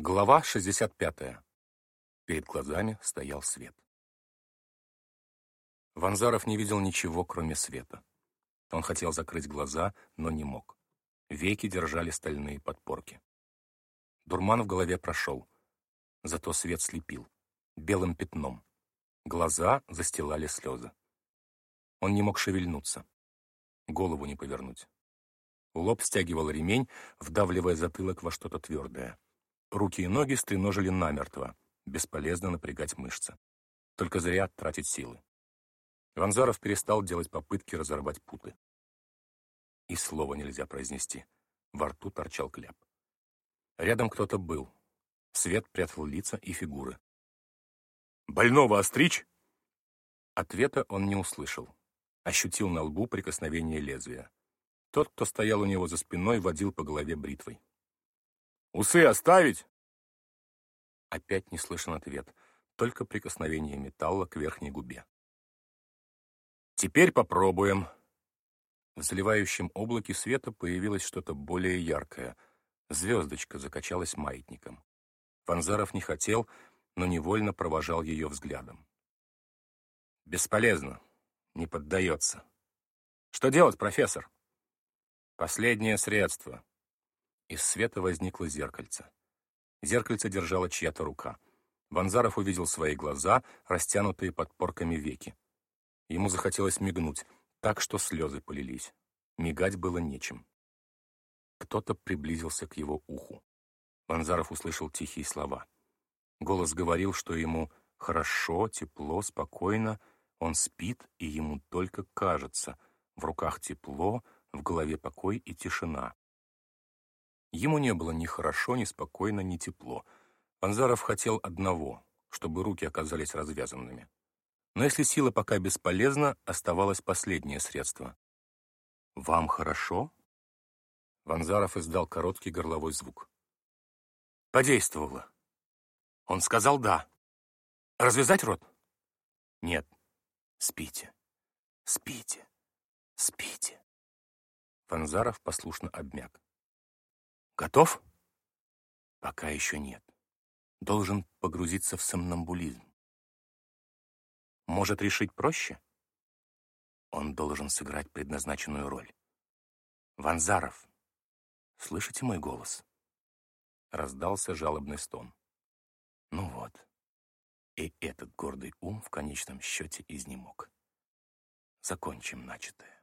Глава 65. Перед глазами стоял свет. Ванзаров не видел ничего, кроме света. Он хотел закрыть глаза, но не мог. Веки держали стальные подпорки. Дурман в голове прошел. Зато свет слепил. Белым пятном. Глаза застилали слезы. Он не мог шевельнуться. Голову не повернуть. Лоб стягивал ремень, вдавливая затылок во что-то твердое. Руки и ноги стреножили намертво. Бесполезно напрягать мышцы. Только зря тратить силы. Ванзаров перестал делать попытки разорвать путы. И слова нельзя произнести. Во рту торчал кляп. Рядом кто-то был. Свет прятал лица и фигуры. «Больного остричь?» Ответа он не услышал. Ощутил на лбу прикосновение лезвия. Тот, кто стоял у него за спиной, водил по голове бритвой. Усы оставить?» Опять не слышен ответ, только прикосновение металла к верхней губе. «Теперь попробуем». В заливающем облаке света появилось что-то более яркое. Звездочка закачалась маятником. Ванзаров не хотел, но невольно провожал ее взглядом. «Бесполезно. Не поддается. Что делать, профессор?» «Последнее средство. Из света возникло зеркальце. Зеркальце держала чья-то рука. Ванзаров увидел свои глаза, растянутые под порками веки. Ему захотелось мигнуть, так что слезы полились. Мигать было нечем. Кто-то приблизился к его уху. Ванзаров услышал тихие слова. Голос говорил, что ему хорошо, тепло, спокойно, он спит, и ему только кажется. В руках тепло, в голове покой и тишина. Ему не было ни хорошо, ни спокойно, ни тепло. Анзаров хотел одного, чтобы руки оказались развязанными. Но если сила пока бесполезна, оставалось последнее средство. «Вам хорошо?» Ванзаров издал короткий горловой звук. Подействовало. Он сказал «да». «Развязать рот?» «Нет. Спите. Спите. Спите». Ванзаров послушно обмяк. Готов? Пока еще нет. Должен погрузиться в сомнамбулизм. Может решить проще? Он должен сыграть предназначенную роль. Ванзаров, слышите мой голос? Раздался жалобный стон. Ну вот. И этот гордый ум в конечном счете изнемог. Закончим начатое.